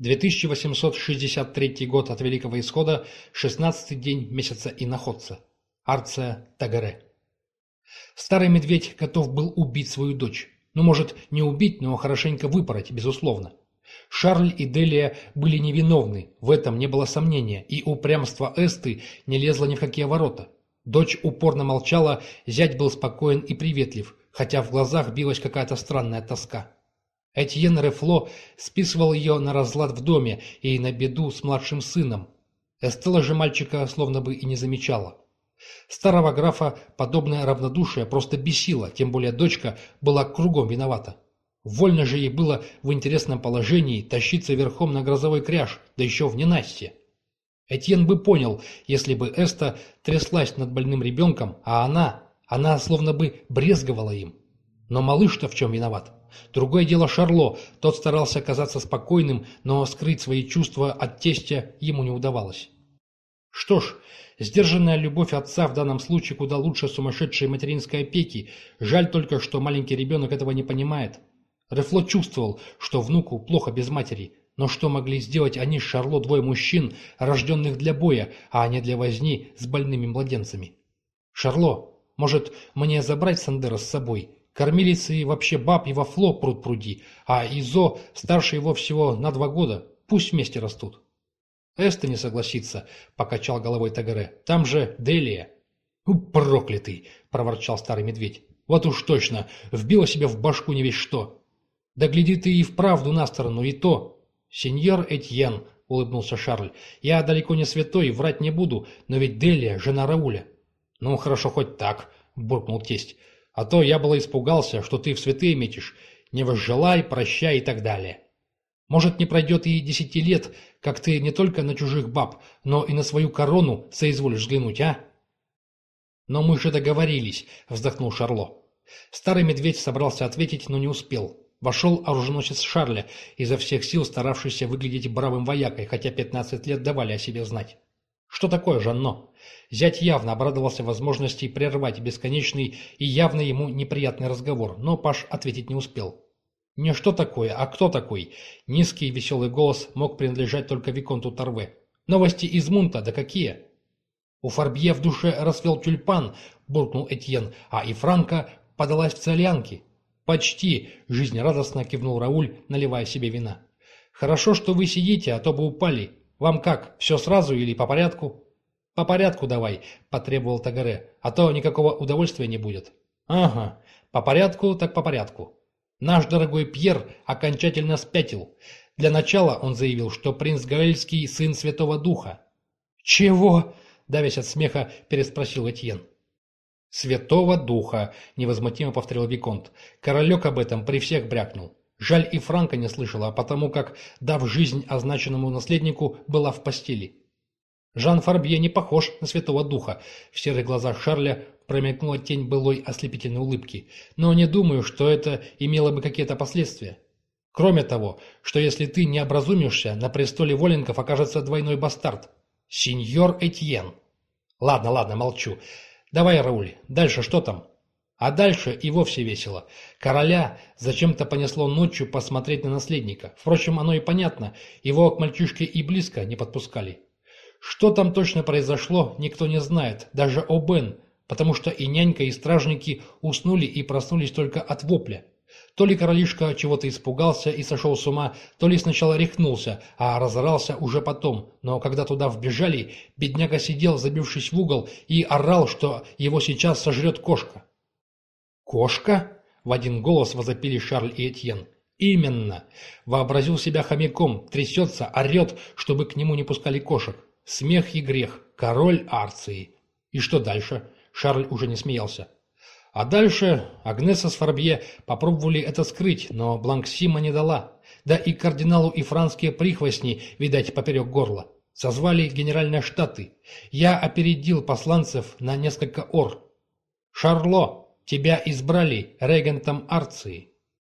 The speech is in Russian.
2863 год от Великого Исхода, 16 день месяца иноходца. Арция Тагаре. Старый медведь готов был убить свою дочь. Ну, может, не убить, но хорошенько выпороть, безусловно. Шарль и Делия были невиновны, в этом не было сомнения, и упрямство Эсты не лезло ни в какие ворота. Дочь упорно молчала, зять был спокоен и приветлив, хотя в глазах билась какая-то странная тоска. Этьен Рефло списывал ее на разлад в доме и на беду с младшим сыном. Эстелла же мальчика словно бы и не замечала. Старого графа подобное равнодушие просто бесило, тем более дочка была кругом виновата. Вольно же ей было в интересном положении тащиться верхом на грозовой кряж, да еще в ненастье. Этьен бы понял, если бы Эста тряслась над больным ребенком, а она, она словно бы брезговала им. Но малыш-то в чем виноват? Другое дело Шарло, тот старался казаться спокойным, но скрыть свои чувства от тестя ему не удавалось. Что ж, сдержанная любовь отца в данном случае куда лучше сумасшедшей материнской опеки, жаль только, что маленький ребенок этого не понимает. Рефло чувствовал, что внуку плохо без матери, но что могли сделать они с Шарло двое мужчин, рожденных для боя, а не для возни с больными младенцами? «Шарло, может, мне забрать Сандера с собой?» Кормилицы вообще баб и во фло пруд пруди, а Изо старше его всего на два года. Пусть вместе растут. Эста не согласится, покачал головой Тагаре. Там же Делия. проклятый, проворчал старый медведь. Вот уж точно, вбила себе в башку не весь что. Да гляди ты и вправду на сторону, и то. Сеньор Этьен, улыбнулся Шарль, я далеко не святой, врать не буду, но ведь Делия, жена Рауля. Ну, хорошо, хоть так, буркнул тесть. А то я было испугался, что ты в святые метишь. Не возжелай, прощай и так далее. Может, не пройдет и десяти лет, как ты не только на чужих баб, но и на свою корону соизволишь взглянуть, а? Но мы же договорились, вздохнул Шарло. Старый медведь собрался ответить, но не успел. Вошел оруженосец Шарля, изо всех сил старавшийся выглядеть бравым воякой, хотя пятнадцать лет давали о себе знать. Что такое Жанно? Зять явно обрадовался возможности прервать бесконечный и явно ему неприятный разговор, но Паш ответить не успел. Не что такое, а кто такой? Низкий веселый голос мог принадлежать только Виконту Торве. Новости из Мунта, да какие? У Фарбье в душе расцвел тюльпан, буркнул Этьен, а и Франко подалась в целянки. Почти, жизнерадостно кивнул Рауль, наливая себе вина. Хорошо, что вы сидите, а то бы упали. Вам как, все сразу или по порядку? «По порядку давай», — потребовал Тагаре, — «а то никакого удовольствия не будет». «Ага, по порядку так по порядку». Наш дорогой Пьер окончательно спятил. Для начала он заявил, что принц Гаэльский сын Святого Духа. «Чего?» — давясь от смеха, переспросил Этьен. «Святого Духа», — невозмутимо повторил Виконт. Королек об этом при всех брякнул. Жаль, и Франка не слышала, потому как, дав жизнь означенному наследнику, была в постели. Жан Фарбье не похож на Святого Духа. В серых глазах Шарля промелькнула тень былой ослепительной улыбки. Но не думаю, что это имело бы какие-то последствия. Кроме того, что если ты не образумишься, на престоле Воленков окажется двойной бастард. Сеньор Этьен. Ладно, ладно, молчу. Давай, Рауль, дальше что там? А дальше и вовсе весело. Короля зачем-то понесло ночью посмотреть на наследника. Впрочем, оно и понятно. Его к мальчишке и близко не подпускали. Что там точно произошло, никто не знает, даже Обен, потому что и нянька, и стражники уснули и проснулись только от вопля. То ли королишка чего-то испугался и сошел с ума, то ли сначала рехнулся, а разорался уже потом. Но когда туда вбежали, бедняга сидел, забившись в угол, и орал, что его сейчас сожрет кошка. «Кошка?» — в один голос возопили Шарль и Этьен. «Именно!» Вообразил себя хомяком, трясется, орет, чтобы к нему не пускали кошек. Смех и грех. Король Арции. И что дальше? Шарль уже не смеялся. А дальше Агнеса с Фарбье попробовали это скрыть, но Бланксима не дала. Да и кардиналу и франские прихвостни, видать, поперек горла. Созвали генеральные штаты. Я опередил посланцев на несколько ор. «Шарло, тебя избрали регентом Арции».